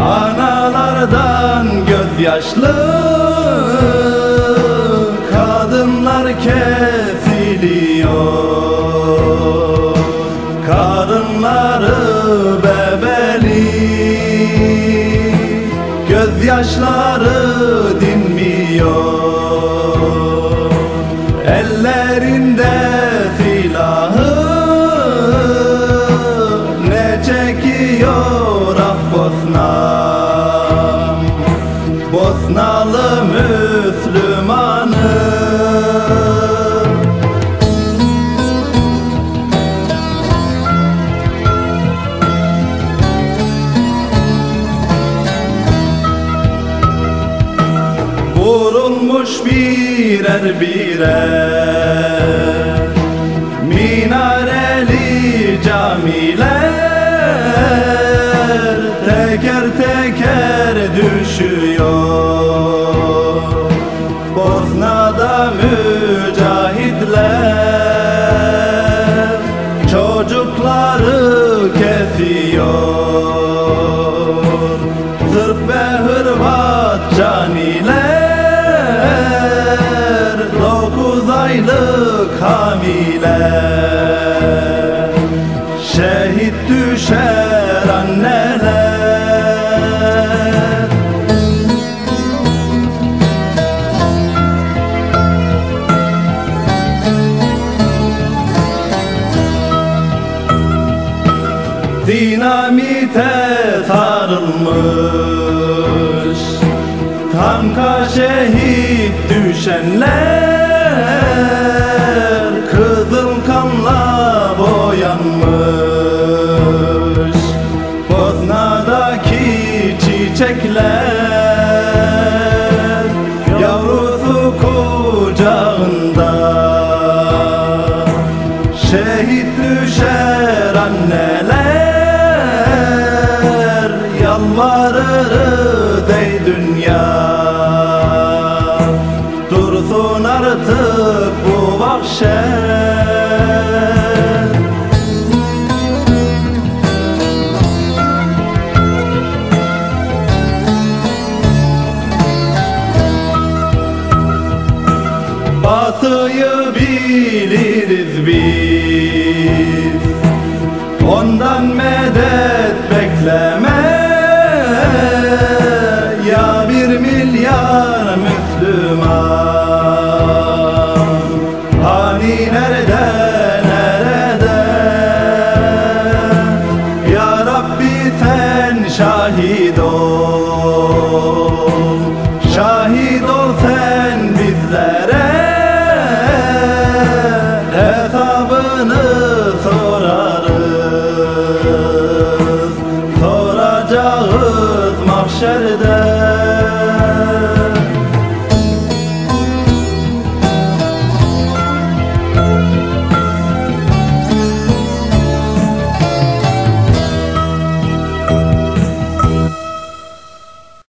Analardan gözyaşlı Kadınlar kesiliyor. Karınları bebeli Gözyaşları dinmiyor Bosnalı Müslümanı. Vurulmuş birer birer Minareli camiler mücahitler Çocukları kesiyor Sırp ve Hırvat caniler Dokuz aylık hamile sarılmış Tanka şehit düşenler Kızıl kanla boyanmış. Bosna'daki çiçekler Yavrusu kucağında. Şehit düşer anneler Yalvarırız ey dünya. Dursun artık bu vahşet Batıyı biliriz biz şahit ol. Şahit ol sen bizlere. Hesabını sorarız. Soracağız mahşerde